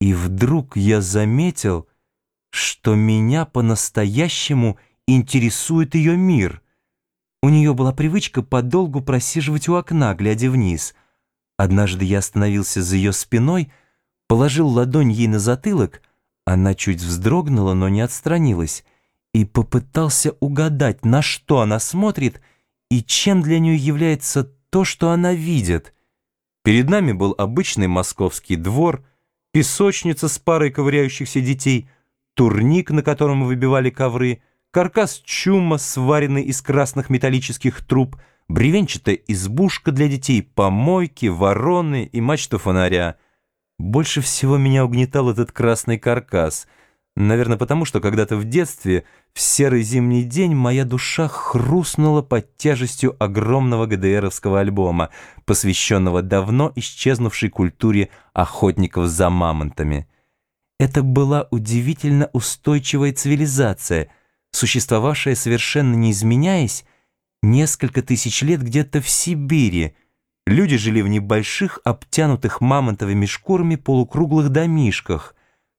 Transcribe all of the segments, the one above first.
И вдруг я заметил, что меня по-настоящему интересует ее мир. У нее была привычка подолгу просиживать у окна, глядя вниз. Однажды я остановился за ее спиной, положил ладонь ей на затылок, она чуть вздрогнула, но не отстранилась, и попытался угадать, на что она смотрит и чем для нее является то, что она видит. Перед нами был обычный московский двор, песочница с парой ковыряющихся детей, турник, на котором выбивали ковры, каркас чума, сваренный из красных металлических труб, бревенчатая избушка для детей, помойки, вороны и мачта фонаря. Больше всего меня угнетал этот красный каркас — Наверное, потому что когда-то в детстве, в серый зимний день, моя душа хрустнула под тяжестью огромного ГДРовского альбома, посвященного давно исчезнувшей культуре охотников за мамонтами. Это была удивительно устойчивая цивилизация, существовавшая совершенно не изменяясь, несколько тысяч лет где-то в Сибири. Люди жили в небольших, обтянутых мамонтовыми шкурами полукруглых домишках,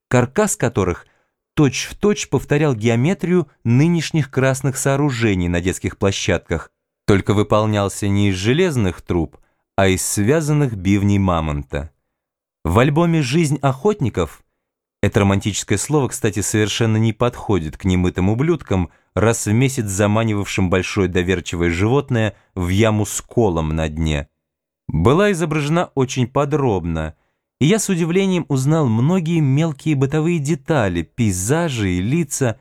каркас которых – точь-в-точь точь повторял геометрию нынешних красных сооружений на детских площадках, только выполнялся не из железных труб, а из связанных бивней мамонта. В альбоме «Жизнь охотников» это романтическое слово, кстати, совершенно не подходит к немытым ублюдкам, раз в месяц заманивавшим большое доверчивое животное в яму с колом на дне. Была изображена очень подробно – и я с удивлением узнал многие мелкие бытовые детали, пейзажи и лица.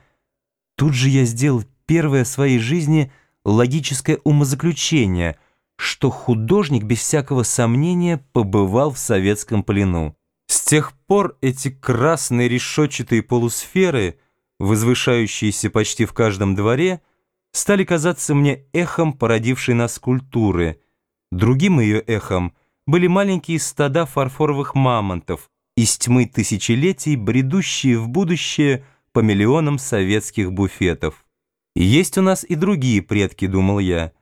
Тут же я сделал первое в своей жизни логическое умозаключение, что художник без всякого сомнения побывал в советском плену. С тех пор эти красные решетчатые полусферы, возвышающиеся почти в каждом дворе, стали казаться мне эхом породившей нас культуры, другим ее эхом — были маленькие стада фарфоровых мамонтов, из тьмы тысячелетий, бредущие в будущее по миллионам советских буфетов. Есть у нас и другие предки, думал я.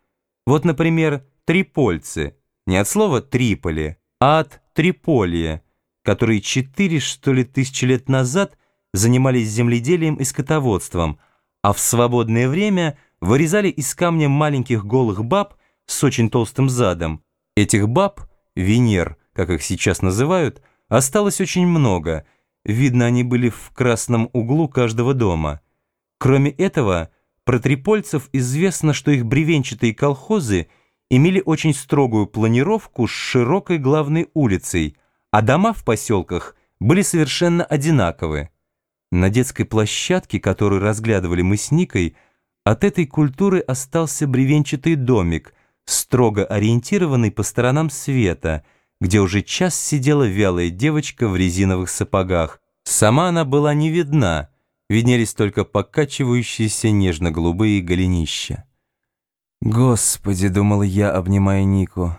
Вот, например, трипольцы, не от слова «триполи», а от «триполия», которые четыре, что ли, тысячи лет назад занимались земледелием и скотоводством, а в свободное время вырезали из камня маленьких голых баб с очень толстым задом. Этих баб – Венер, как их сейчас называют, осталось очень много. Видно, они были в красном углу каждого дома. Кроме этого, про трипольцев известно, что их бревенчатые колхозы имели очень строгую планировку с широкой главной улицей, а дома в поселках были совершенно одинаковы. На детской площадке, которую разглядывали мы с Никой, от этой культуры остался бревенчатый домик – строго ориентированный по сторонам света, где уже час сидела вялая девочка в резиновых сапогах. Сама она была не видна, виднелись только покачивающиеся нежно-голубые голенища. «Господи», — думал я, обнимая Нику,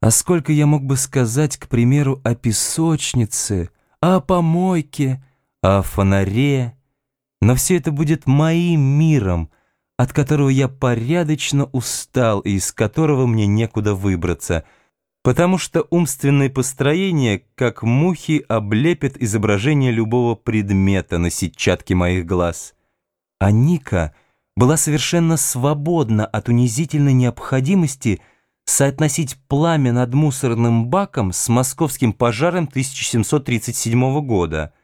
«а сколько я мог бы сказать, к примеру, о песочнице, о помойке, о фонаре, но все это будет моим миром, от которого я порядочно устал и из которого мне некуда выбраться, потому что умственное построение, как мухи, облепит изображение любого предмета на сетчатке моих глаз. А Ника была совершенно свободна от унизительной необходимости соотносить пламя над мусорным баком с московским пожаром 1737 года —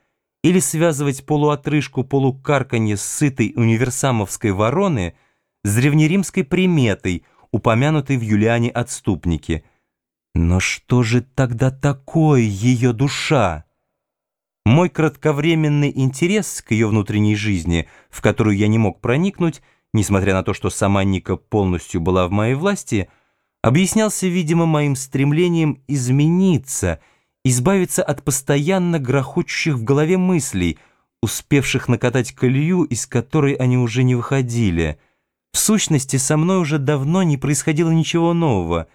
или связывать полуотрыжку полукарканье сытой универсамовской вороны с древнеримской приметой, упомянутой в Юлиане отступнике. Но что же тогда такое ее душа? Мой кратковременный интерес к ее внутренней жизни, в которую я не мог проникнуть, несмотря на то, что сама Ника полностью была в моей власти, объяснялся, видимо, моим стремлением измениться — избавиться от постоянно грохочущих в голове мыслей, успевших накатать колею, из которой они уже не выходили. В сущности, со мной уже давно не происходило ничего нового.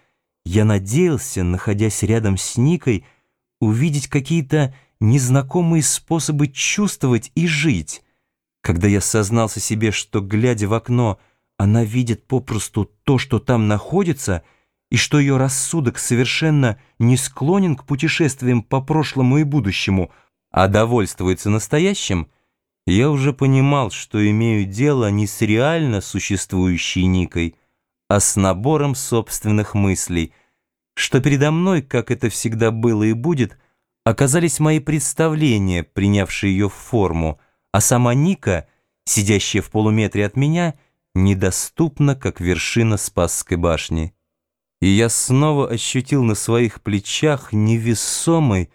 Я надеялся, находясь рядом с Никой, увидеть какие-то незнакомые способы чувствовать и жить. Когда я сознался себе, что, глядя в окно, она видит попросту то, что там находится — и что ее рассудок совершенно не склонен к путешествиям по прошлому и будущему, а довольствуется настоящим, я уже понимал, что имею дело не с реально существующей Никой, а с набором собственных мыслей, что передо мной, как это всегда было и будет, оказались мои представления, принявшие ее форму, а сама Ника, сидящая в полуметре от меня, недоступна, как вершина Спасской башни. И я снова ощутил на своих плечах невесомый,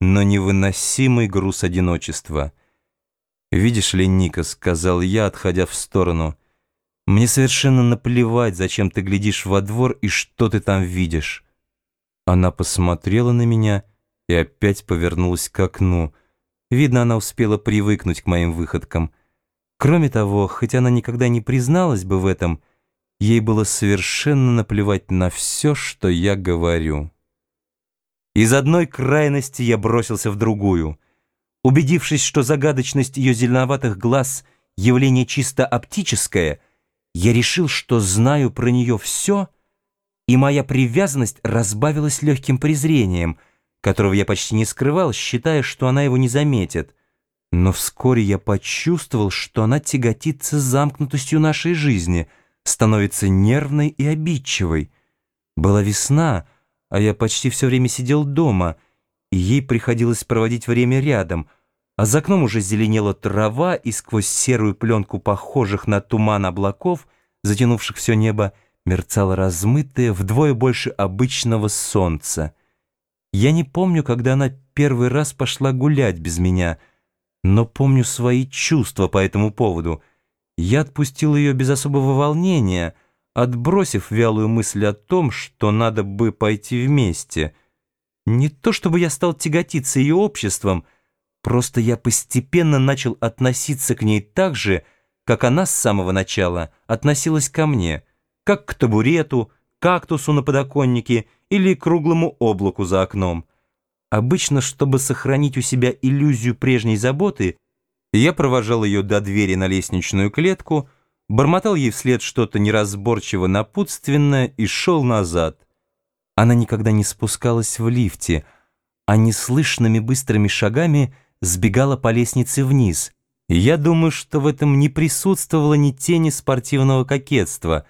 но невыносимый груз одиночества. «Видишь ли, Ника», — сказал я, отходя в сторону, — «мне совершенно наплевать, зачем ты глядишь во двор и что ты там видишь». Она посмотрела на меня и опять повернулась к окну. Видно, она успела привыкнуть к моим выходкам. Кроме того, хоть она никогда не призналась бы в этом, ей было совершенно наплевать на все, что я говорю. Из одной крайности я бросился в другую. Убедившись, что загадочность ее зеленоватых глаз — явление чисто оптическое, я решил, что знаю про нее все, и моя привязанность разбавилась легким презрением, которого я почти не скрывал, считая, что она его не заметит. Но вскоре я почувствовал, что она тяготится замкнутостью нашей жизни, становится нервной и обидчивой. Была весна — а я почти все время сидел дома, и ей приходилось проводить время рядом, а за окном уже зеленела трава, и сквозь серую пленку похожих на туман облаков, затянувших все небо, мерцало размытое вдвое больше обычного солнца. Я не помню, когда она первый раз пошла гулять без меня, но помню свои чувства по этому поводу. Я отпустил ее без особого волнения — отбросив вялую мысль о том, что надо бы пойти вместе. Не то чтобы я стал тяготиться ее обществом, просто я постепенно начал относиться к ней так же, как она с самого начала относилась ко мне, как к табурету, кактусу на подоконнике или круглому облаку за окном. Обычно, чтобы сохранить у себя иллюзию прежней заботы, я провожал ее до двери на лестничную клетку, бормотал ей вслед что-то неразборчиво напутственное и шел назад. Она никогда не спускалась в лифте, а неслышными быстрыми шагами сбегала по лестнице вниз. Я думаю, что в этом не присутствовало ни тени спортивного кокетства.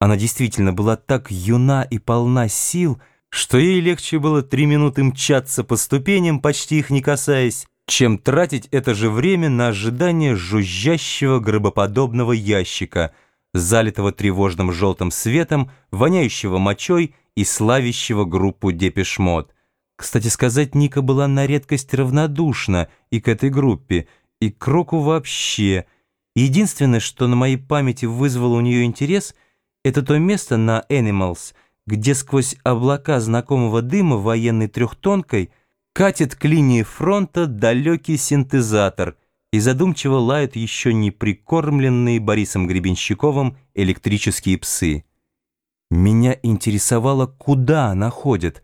Она действительно была так юна и полна сил, что ей легче было три минуты мчаться по ступеням, почти их не касаясь, чем тратить это же время на ожидание жужжащего гробоподобного ящика, залитого тревожным желтым светом, воняющего мочой и славящего группу Депешмот. Кстати сказать, Ника была на редкость равнодушна и к этой группе, и к року вообще. Единственное, что на моей памяти вызвало у нее интерес, это то место на Animals, где сквозь облака знакомого дыма военной трехтонкой – Катит к линии фронта далекий синтезатор и задумчиво лают еще не прикормленные Борисом Гребенщиковым электрические псы. Меня интересовало, куда она ходит,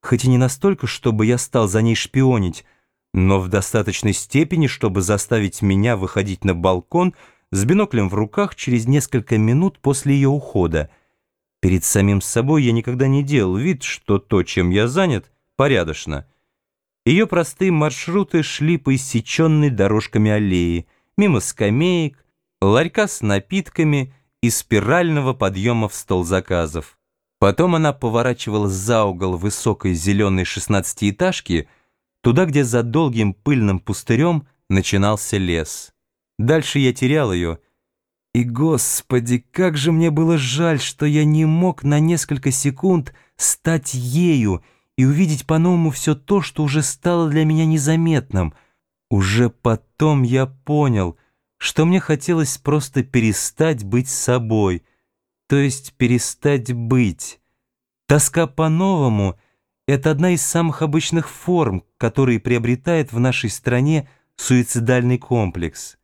хоть и не настолько, чтобы я стал за ней шпионить, но в достаточной степени, чтобы заставить меня выходить на балкон с биноклем в руках через несколько минут после ее ухода. Перед самим собой я никогда не делал вид, что то, чем я занят, порядочно — ее простые маршруты шли по иссеченной дорожками аллеи, мимо скамеек, ларька с напитками и спирального подъема в стол заказов. Потом она поворачивала за угол высокой зеленой шестнадцатиэтажки, туда, где за долгим пыльным пустырем начинался лес. Дальше я терял ее, и, господи, как же мне было жаль, что я не мог на несколько секунд стать ею, и увидеть по-новому все то, что уже стало для меня незаметным. Уже потом я понял, что мне хотелось просто перестать быть собой, то есть перестать быть. Тоска по-новому — это одна из самых обычных форм, которые приобретает в нашей стране суицидальный комплекс.